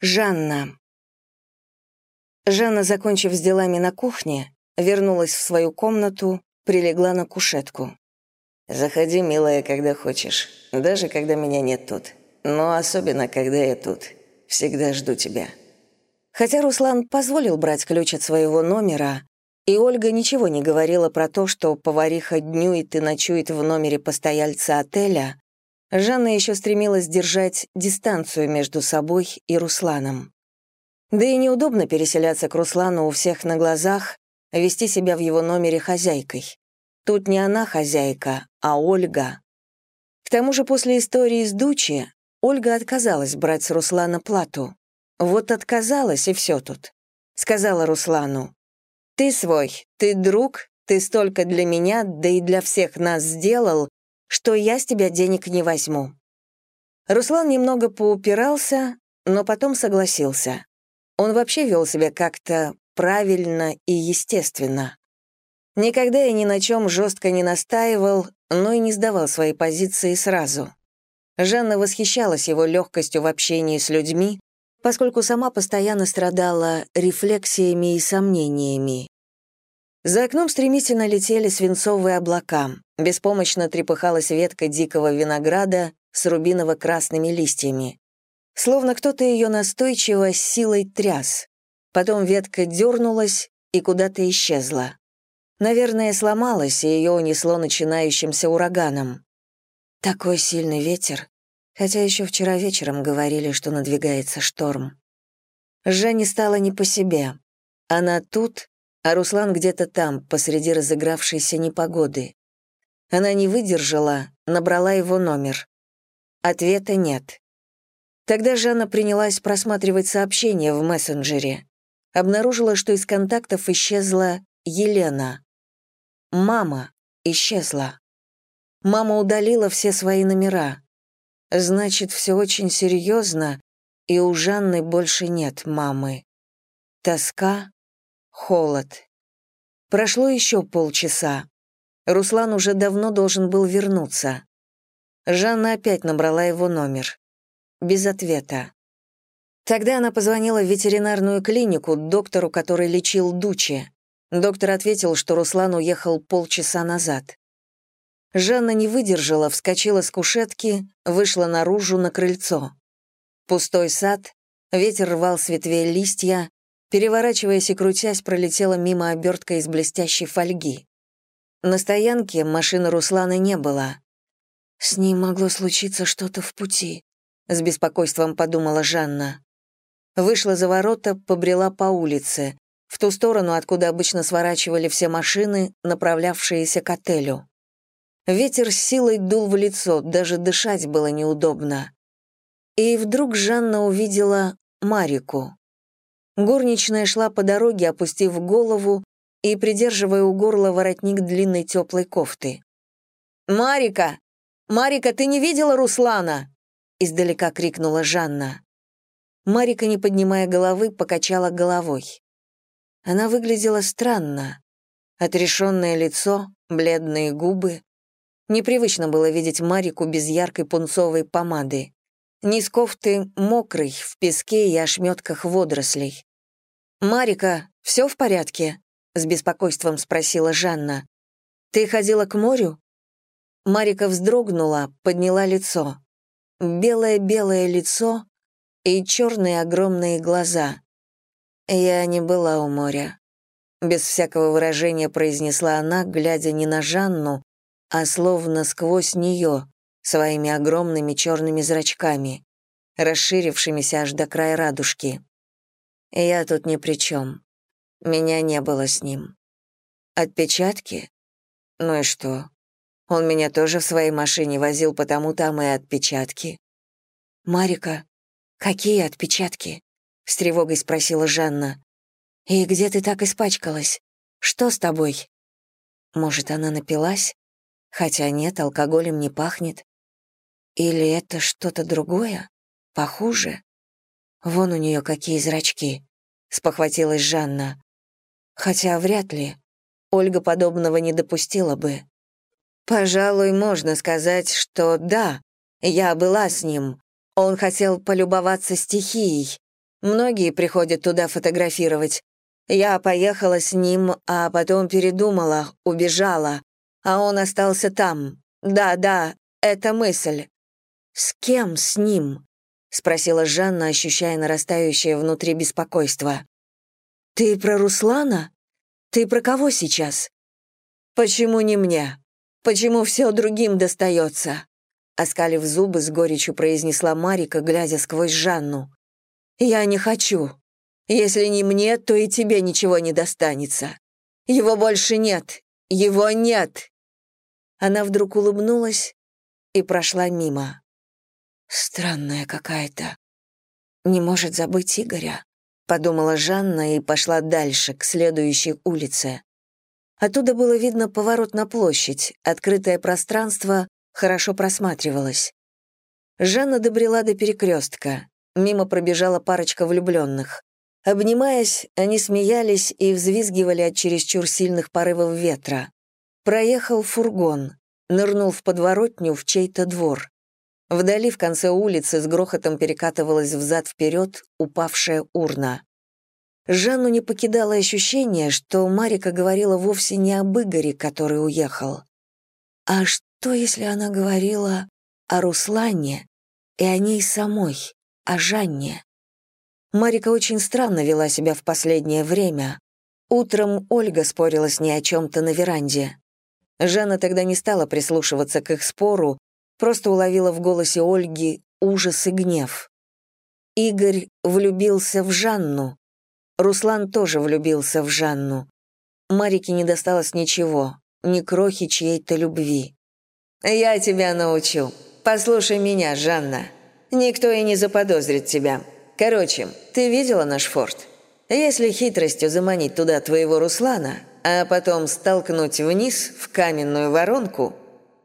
Жанна. Жанна, закончив с делами на кухне, вернулась в свою комнату, прилегла на кушетку. «Заходи, милая, когда хочешь, даже когда меня нет тут. Но особенно, когда я тут. Всегда жду тебя». Хотя Руслан позволил брать ключ от своего номера, и Ольга ничего не говорила про то, что повариха днюет и ночует в номере постояльца отеля, Жанна еще стремилась держать дистанцию между собой и Русланом. Да и неудобно переселяться к Руслану у всех на глазах, вести себя в его номере хозяйкой. Тут не она хозяйка, а Ольга. К тому же после истории с Дучи Ольга отказалась брать с Руслана плату. Вот отказалась, и все тут. Сказала Руслану, «Ты свой, ты друг, ты столько для меня, да и для всех нас сделал, что я с тебя денег не возьму». Руслан немного поупирался, но потом согласился. Он вообще вел себя как-то правильно и естественно. Никогда и ни на чем жестко не настаивал, но и не сдавал свои позиции сразу. Жанна восхищалась его легкостью в общении с людьми, поскольку сама постоянно страдала рефлексиями и сомнениями. За окном стремительно летели свинцовые облака, беспомощно трепыхалась ветка дикого винограда с рубиново-красными листьями. Словно кто-то ее настойчиво силой тряс. Потом ветка дернулась и куда-то исчезла. Наверное, сломалась, и ее унесло начинающимся ураганом. Такой сильный ветер, хотя еще вчера вечером говорили, что надвигается шторм. Жене стало не по себе. Она тут, а Руслан где-то там, посреди разыгравшейся непогоды. Она не выдержала, набрала его номер. Ответа нет. Тогда Жанна принялась просматривать сообщения в мессенджере. Обнаружила, что из контактов исчезла Елена. Мама исчезла. Мама удалила все свои номера. Значит, все очень серьезно, и у Жанны больше нет мамы. Тоска, холод. Прошло еще полчаса. Руслан уже давно должен был вернуться. Жанна опять набрала его номер. Без ответа. Тогда она позвонила в ветеринарную клинику, доктору, который лечил Дучи. Доктор ответил, что Руслан уехал полчаса назад. Жанна не выдержала, вскочила с кушетки, вышла наружу на крыльцо. Пустой сад, ветер рвал с ветвей листья, Переворачиваясь и крутясь, пролетела мимо обертка из блестящей фольги. На стоянке машины Руслана не было. «С ней могло случиться что-то в пути», — с беспокойством подумала Жанна. Вышла за ворота, побрела по улице, в ту сторону, откуда обычно сворачивали все машины, направлявшиеся к отелю. Ветер с силой дул в лицо, даже дышать было неудобно. И вдруг Жанна увидела Марику. Горничная шла по дороге, опустив голову и придерживая у горла воротник длинной теплой кофты. «Марика! Марика, ты не видела Руслана?» издалека крикнула Жанна. Марика, не поднимая головы, покачала головой. Она выглядела странно. Отрешенное лицо, бледные губы. Непривычно было видеть Марику без яркой пунцовой помады. Низ кофты мокрый, в песке и ошметках водорослей. «Марика, все в порядке?» — с беспокойством спросила Жанна. «Ты ходила к морю?» Марика вздрогнула, подняла лицо. Белое-белое лицо и черные огромные глаза. «Я не была у моря», — без всякого выражения произнесла она, глядя не на Жанну, а словно сквозь нее, своими огромными черными зрачками, расширившимися аж до края радужки. Я тут ни при чем. Меня не было с ним. Отпечатки? Ну и что? Он меня тоже в своей машине возил, потому там и отпечатки. «Марика, какие отпечатки?» — с тревогой спросила Жанна. «И где ты так испачкалась? Что с тобой?» Может, она напилась? Хотя нет, алкоголем не пахнет. Или это что-то другое? Похуже? Вон у нее какие зрачки, спохватилась Жанна. Хотя вряд ли. Ольга подобного не допустила бы. Пожалуй, можно сказать, что да, я была с ним. Он хотел полюбоваться стихией. Многие приходят туда фотографировать. Я поехала с ним, а потом передумала, убежала. А он остался там. Да-да, это мысль. С кем с ним? спросила Жанна, ощущая нарастающее внутри беспокойство. Ты про Руслана? Ты про кого сейчас? Почему не мне? Почему все другим достается? Оскалив зубы, с горечью произнесла Марика, глядя сквозь Жанну. «Я не хочу. Если не мне, то и тебе ничего не достанется. Его больше нет. Его нет!» Она вдруг улыбнулась и прошла мимо. «Странная какая-то. Не может забыть Игоря», — подумала Жанна и пошла дальше, к следующей улице. Оттуда было видно поворот на площадь, открытое пространство хорошо просматривалось. Жанна добрела до перекрестка. Мимо пробежала парочка влюбленных. Обнимаясь, они смеялись и взвизгивали от чересчур сильных порывов ветра. Проехал фургон, нырнул в подворотню в чей-то двор. Вдали в конце улицы с грохотом перекатывалась взад-вперед упавшая урна. Жанну не покидало ощущение, что Марика говорила вовсе не об Игоре, который уехал. А что, если она говорила о Руслане и о ней самой, о Жанне? Марика очень странно вела себя в последнее время. Утром Ольга спорила с ней о чем-то на веранде. Жанна тогда не стала прислушиваться к их спору, просто уловила в голосе Ольги ужас и гнев. Игорь влюбился в Жанну. Руслан тоже влюбился в Жанну. Марике не досталось ничего, ни крохи чьей-то любви. «Я тебя научу. Послушай меня, Жанна. Никто и не заподозрит тебя. Короче, ты видела наш форт? Если хитростью заманить туда твоего Руслана, а потом столкнуть вниз в каменную воронку,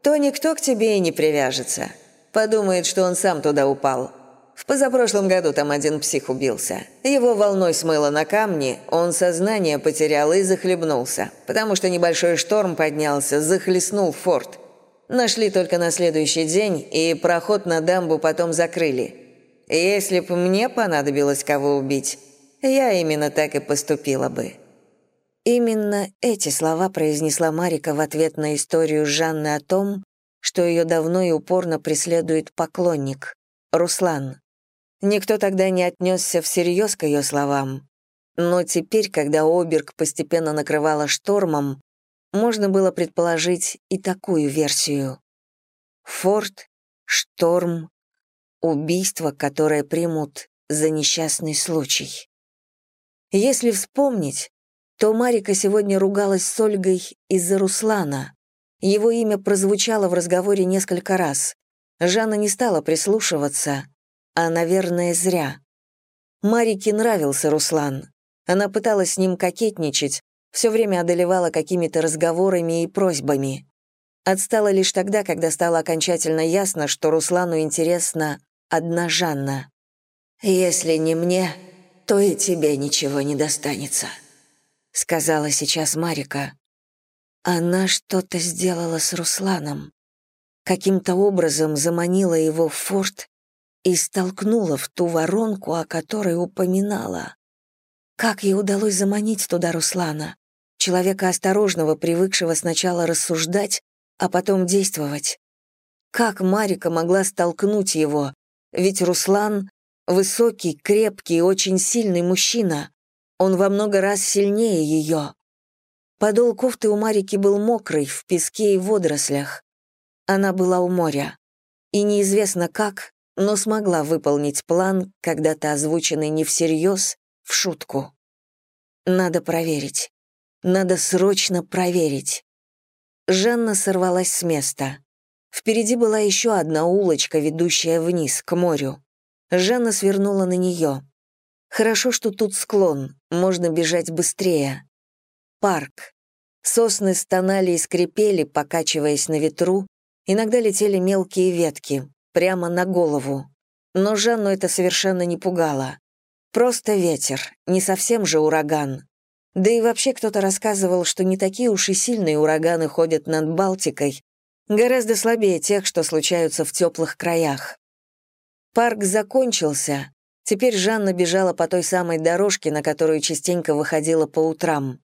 то никто к тебе и не привяжется. Подумает, что он сам туда упал. В позапрошлом году там один псих убился. Его волной смыло на камни, он сознание потерял и захлебнулся, потому что небольшой шторм поднялся, захлестнул форт. Нашли только на следующий день, и проход на дамбу потом закрыли. Если бы мне понадобилось кого убить, я именно так и поступила бы». Именно эти слова произнесла Марика в ответ на историю Жанны о том, что ее давно и упорно преследует поклонник — Руслан. Никто тогда не отнесся всерьез к ее словам, но теперь, когда Оберг постепенно накрывала штормом, можно было предположить и такую версию. Форт, шторм, убийство, которое примут за несчастный случай. Если вспомнить, то Марика сегодня ругалась с Ольгой из-за Руслана. Его имя прозвучало в разговоре несколько раз. Жанна не стала прислушиваться, а, наверное, зря. Марике нравился Руслан. Она пыталась с ним кокетничать, все время одолевала какими-то разговорами и просьбами. Отстала лишь тогда, когда стало окончательно ясно, что Руслану интересна одна Жанна. «Если не мне, то и тебе ничего не достанется», — сказала сейчас Марика. Она что-то сделала с Русланом. Каким-то образом заманила его в форт и столкнула в ту воронку, о которой упоминала. Как ей удалось заманить туда Руслана? Человека осторожного, привыкшего сначала рассуждать, а потом действовать. Как Марика могла столкнуть его, ведь Руслан — высокий, крепкий, очень сильный мужчина. Он во много раз сильнее ее. Подол кофты у Марики был мокрый, в песке и водорослях. Она была у моря. И неизвестно как, но смогла выполнить план, когда-то озвученный не всерьез, в шутку. Надо проверить. Надо срочно проверить. Жанна сорвалась с места. Впереди была еще одна улочка, ведущая вниз, к морю. Жанна свернула на нее. Хорошо, что тут склон, можно бежать быстрее. Парк. Сосны стонали и скрипели, покачиваясь на ветру, иногда летели мелкие ветки, прямо на голову. Но Жанну это совершенно не пугало. Просто ветер, не совсем же ураган. Да и вообще кто-то рассказывал, что не такие уж и сильные ураганы ходят над Балтикой, гораздо слабее тех, что случаются в теплых краях. Парк закончился, Теперь Жанна бежала по той самой дорожке, на которую частенько выходила по утрам.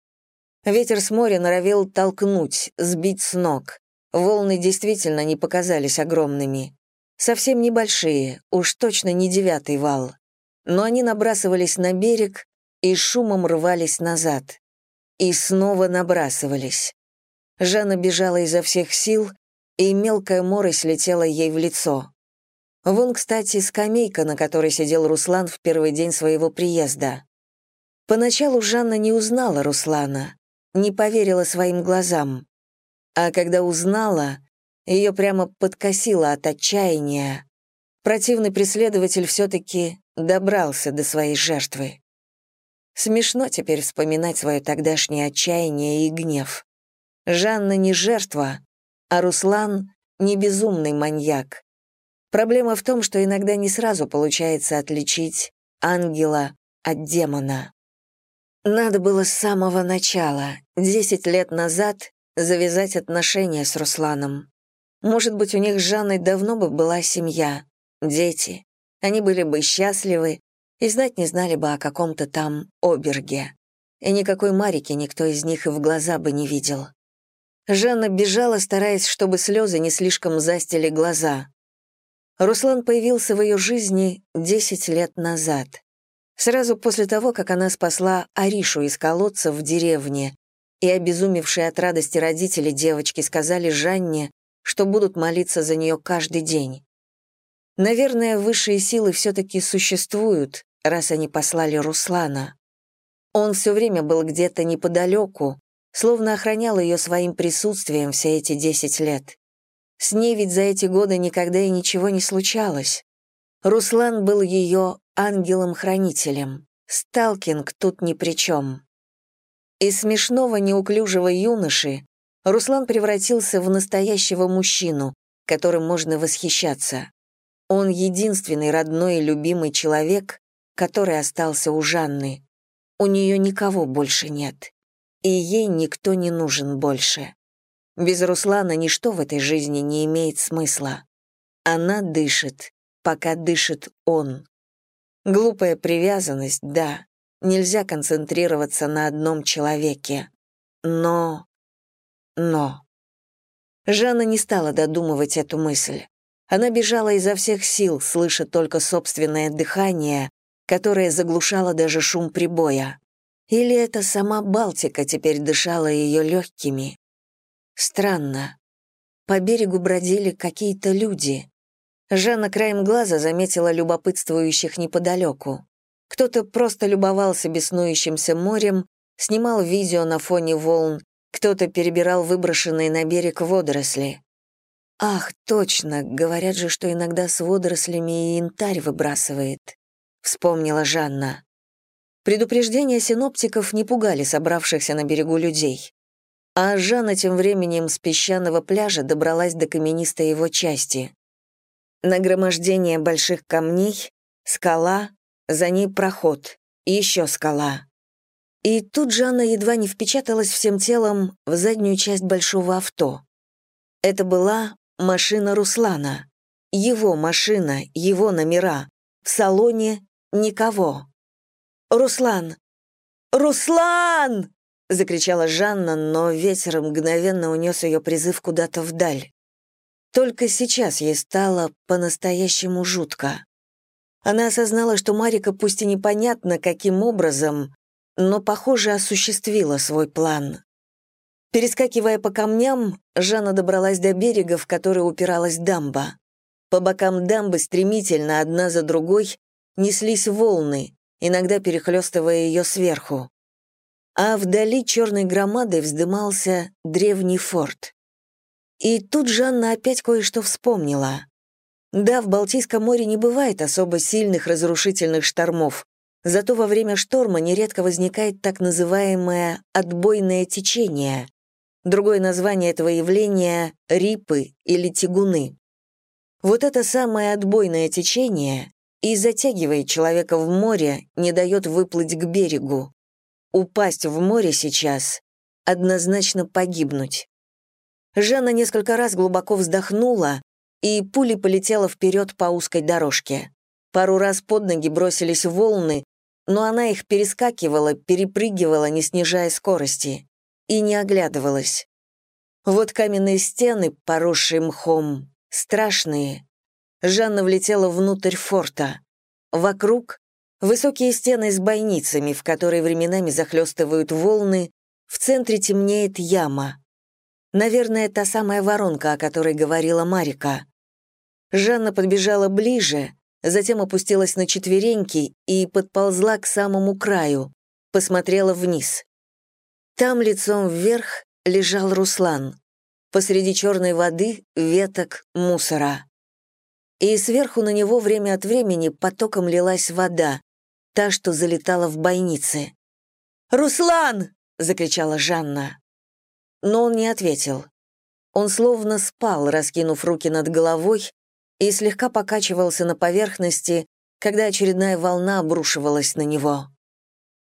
Ветер с моря норовил толкнуть, сбить с ног. Волны действительно не показались огромными. Совсем небольшие, уж точно не девятый вал. Но они набрасывались на берег и шумом рвались назад. И снова набрасывались. Жанна бежала изо всех сил, и мелкая морось летела ей в лицо. Вон, кстати, скамейка, на которой сидел Руслан в первый день своего приезда. Поначалу Жанна не узнала Руслана, не поверила своим глазам. А когда узнала, ее прямо подкосило от отчаяния. Противный преследователь все-таки добрался до своей жертвы. Смешно теперь вспоминать свое тогдашнее отчаяние и гнев. Жанна не жертва, а Руслан — не безумный маньяк. Проблема в том, что иногда не сразу получается отличить ангела от демона. Надо было с самого начала, десять лет назад, завязать отношения с Русланом. Может быть, у них с Жанной давно бы была семья, дети. Они были бы счастливы и знать не знали бы о каком-то там оберге. И никакой Марики никто из них и в глаза бы не видел. Жанна бежала, стараясь, чтобы слезы не слишком застили глаза. Руслан появился в ее жизни 10 лет назад. Сразу после того, как она спасла Аришу из колодца в деревне, и обезумевшие от радости родители девочки сказали Жанне, что будут молиться за нее каждый день. Наверное, высшие силы все-таки существуют, раз они послали Руслана. Он все время был где-то неподалеку, словно охранял ее своим присутствием все эти десять лет. С ней ведь за эти годы никогда и ничего не случалось. Руслан был ее ангелом-хранителем. Сталкинг тут ни при чем. Из смешного неуклюжего юноши Руслан превратился в настоящего мужчину, которым можно восхищаться. Он единственный родной и любимый человек, который остался у Жанны. У нее никого больше нет и ей никто не нужен больше. Без Руслана ничто в этой жизни не имеет смысла. Она дышит, пока дышит он. Глупая привязанность, да, нельзя концентрироваться на одном человеке. Но... Но... Жанна не стала додумывать эту мысль. Она бежала изо всех сил, слыша только собственное дыхание, которое заглушало даже шум прибоя. Или это сама Балтика теперь дышала ее легкими? Странно. По берегу бродили какие-то люди. Жанна краем глаза заметила любопытствующих неподалеку. Кто-то просто любовался беснующимся морем, снимал видео на фоне волн, кто-то перебирал выброшенные на берег водоросли. «Ах, точно, говорят же, что иногда с водорослями и янтарь выбрасывает», — вспомнила Жанна. Предупреждения синоптиков не пугали собравшихся на берегу людей. А Жанна тем временем с песчаного пляжа добралась до каменистой его части. Нагромождение больших камней, скала, за ней проход, еще скала. И тут Жанна едва не впечаталась всем телом в заднюю часть большого авто. Это была машина Руслана. Его машина, его номера. В салоне никого. «Руслан! Руслан!» — закричала Жанна, но ветер мгновенно унес ее призыв куда-то вдаль. Только сейчас ей стало по-настоящему жутко. Она осознала, что Марика пусть и непонятно каким образом, но, похоже, осуществила свой план. Перескакивая по камням, Жанна добралась до берега, в который упиралась дамба. По бокам дамбы стремительно, одна за другой, неслись волны, иногда перехлестывая ее сверху. А вдали черной громадой вздымался древний форт. И тут Жанна опять кое-что вспомнила. Да, в Балтийском море не бывает особо сильных разрушительных штормов, зато во время шторма нередко возникает так называемое «отбойное течение». Другое название этого явления — рипы или тягуны. Вот это самое отбойное течение и затягивает человека в море, не дает выплыть к берегу. Упасть в море сейчас — однозначно погибнуть. Жанна несколько раз глубоко вздохнула, и пули полетела вперед по узкой дорожке. Пару раз под ноги бросились волны, но она их перескакивала, перепрыгивала, не снижая скорости, и не оглядывалась. Вот каменные стены, поросшие мхом, страшные. Жанна влетела внутрь форта. Вокруг — высокие стены с бойницами, в которые временами захлестывают волны, в центре темнеет яма. Наверное, та самая воронка, о которой говорила Марика. Жанна подбежала ближе, затем опустилась на четвереньки и подползла к самому краю, посмотрела вниз. Там лицом вверх лежал Руслан. Посреди черной воды веток мусора. И сверху на него время от времени потоком лилась вода, та, что залетала в бойницы. «Руслан!» — закричала Жанна. Но он не ответил. Он словно спал, раскинув руки над головой, и слегка покачивался на поверхности, когда очередная волна обрушивалась на него.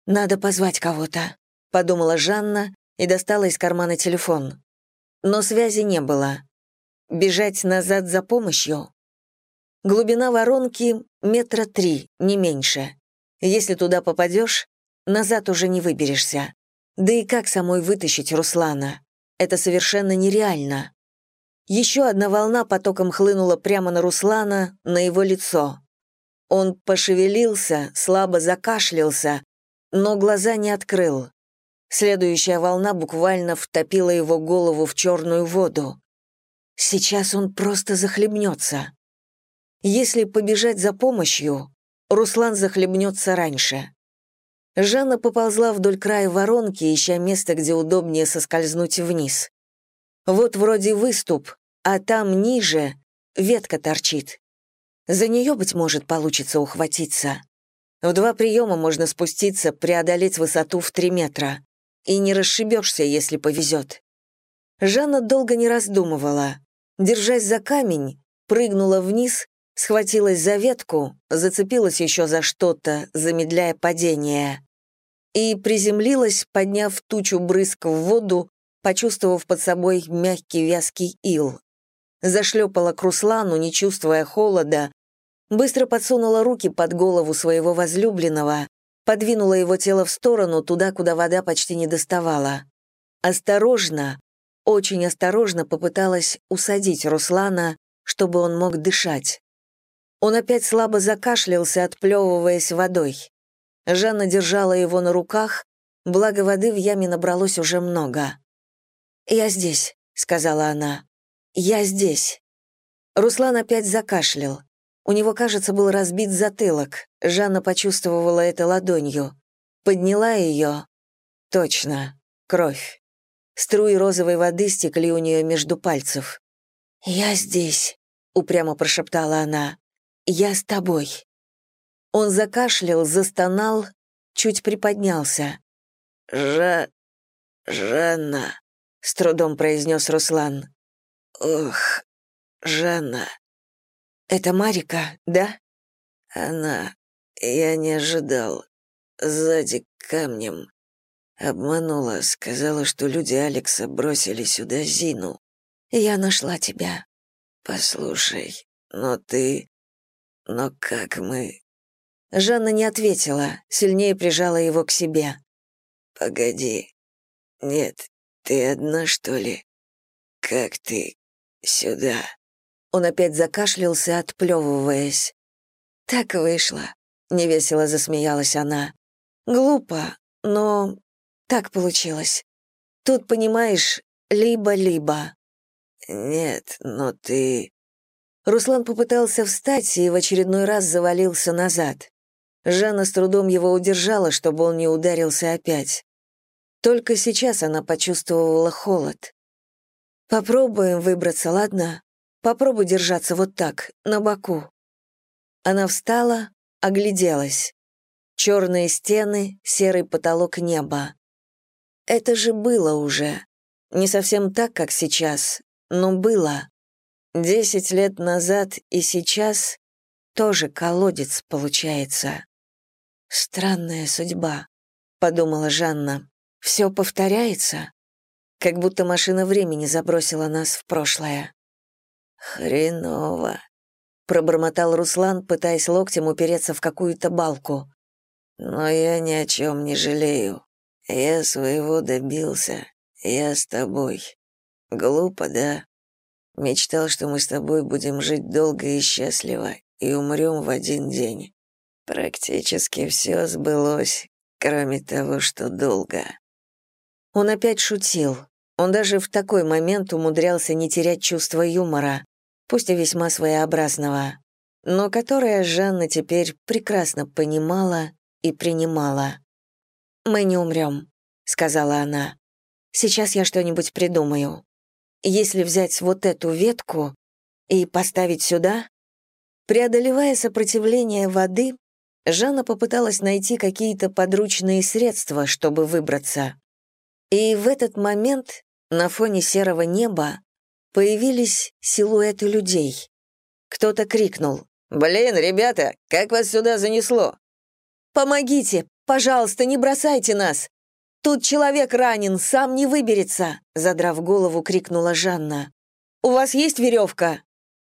«Надо позвать кого-то», — подумала Жанна и достала из кармана телефон. Но связи не было. Бежать назад за помощью? Глубина воронки — метра три, не меньше. Если туда попадешь, назад уже не выберешься. Да и как самой вытащить Руслана? Это совершенно нереально. Еще одна волна потоком хлынула прямо на Руслана, на его лицо. Он пошевелился, слабо закашлялся, но глаза не открыл. Следующая волна буквально втопила его голову в черную воду. Сейчас он просто захлебнется. Если побежать за помощью, Руслан захлебнется раньше. Жанна поползла вдоль края воронки, ища место, где удобнее соскользнуть вниз. Вот вроде выступ, а там ниже ветка торчит. За нее, быть может, получится ухватиться. В два приема можно спуститься, преодолеть высоту в три метра. И не расшибешься, если повезет. Жанна долго не раздумывала. Держась за камень, прыгнула вниз, схватилась за ветку, зацепилась еще за что-то, замедляя падение. И приземлилась, подняв тучу брызг в воду, почувствовав под собой мягкий вязкий ил. Зашлепала к Руслану, не чувствуя холода, быстро подсунула руки под голову своего возлюбленного, подвинула его тело в сторону, туда, куда вода почти не доставала. Осторожно, очень осторожно попыталась усадить Руслана, чтобы он мог дышать. Он опять слабо закашлялся, отплевываясь водой. Жанна держала его на руках, благо воды в яме набралось уже много. «Я здесь», — сказала она. «Я здесь». Руслан опять закашлял. У него, кажется, был разбит затылок. Жанна почувствовала это ладонью. Подняла ее. Точно. Кровь. Струи розовой воды стекли у нее между пальцев. «Я здесь», — упрямо прошептала она. «Я с тобой». Он закашлял, застонал, чуть приподнялся. «Жа... Жанна», с трудом произнес Руслан. Ох, Жанна. Это Марика, да? Она. Я не ожидал. Сзади камнем. Обманула, сказала, что люди Алекса бросили сюда Зину. Я нашла тебя. Послушай, но ты... Но как мы... Жанна не ответила, сильнее прижала его к себе. «Погоди. Нет, «Ты одна, что ли? Как ты сюда?» Он опять закашлялся, отплевываясь. «Так вышло», — невесело засмеялась она. «Глупо, но так получилось. Тут, понимаешь, либо-либо». «Нет, но ты...» Руслан попытался встать и в очередной раз завалился назад. Жанна с трудом его удержала, чтобы он не ударился опять. Только сейчас она почувствовала холод. «Попробуем выбраться, ладно? Попробуй держаться вот так, на боку». Она встала, огляделась. Черные стены, серый потолок неба. Это же было уже. Не совсем так, как сейчас, но было. Десять лет назад и сейчас тоже колодец получается. «Странная судьба», — подумала Жанна. Все повторяется, как будто машина времени забросила нас в прошлое. Хреново. пробормотал Руслан, пытаясь локтем упереться в какую-то балку. «Но я ни о чем не жалею. Я своего добился. Я с тобой. Глупо, да? Мечтал, что мы с тобой будем жить долго и счастливо и умрем в один день. Практически все сбылось, кроме того, что долго». Он опять шутил. Он даже в такой момент умудрялся не терять чувство юмора, пусть и весьма своеобразного, но которое Жанна теперь прекрасно понимала и принимала. «Мы не умрем», — сказала она. «Сейчас я что-нибудь придумаю. Если взять вот эту ветку и поставить сюда...» Преодолевая сопротивление воды, Жанна попыталась найти какие-то подручные средства, чтобы выбраться. И в этот момент на фоне серого неба появились силуэты людей. Кто-то крикнул. «Блин, ребята, как вас сюда занесло?» «Помогите! Пожалуйста, не бросайте нас! Тут человек ранен, сам не выберется!» Задрав голову, крикнула Жанна. «У вас есть веревка?»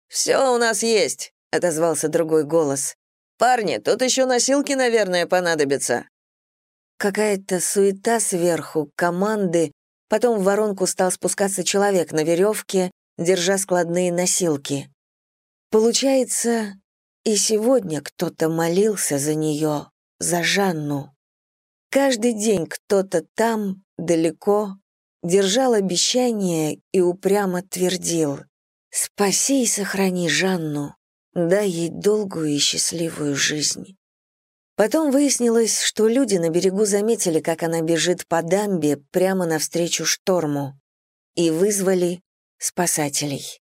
«Все у нас есть», — отозвался другой голос. «Парни, тут еще носилки, наверное, понадобятся». Какая-то суета сверху, команды, потом в воронку стал спускаться человек на веревке, держа складные носилки. Получается, и сегодня кто-то молился за нее, за Жанну. Каждый день кто-то там, далеко, держал обещание и упрямо твердил «Спаси и сохрани Жанну, дай ей долгую и счастливую жизнь». Потом выяснилось, что люди на берегу заметили, как она бежит по дамбе прямо навстречу шторму, и вызвали спасателей.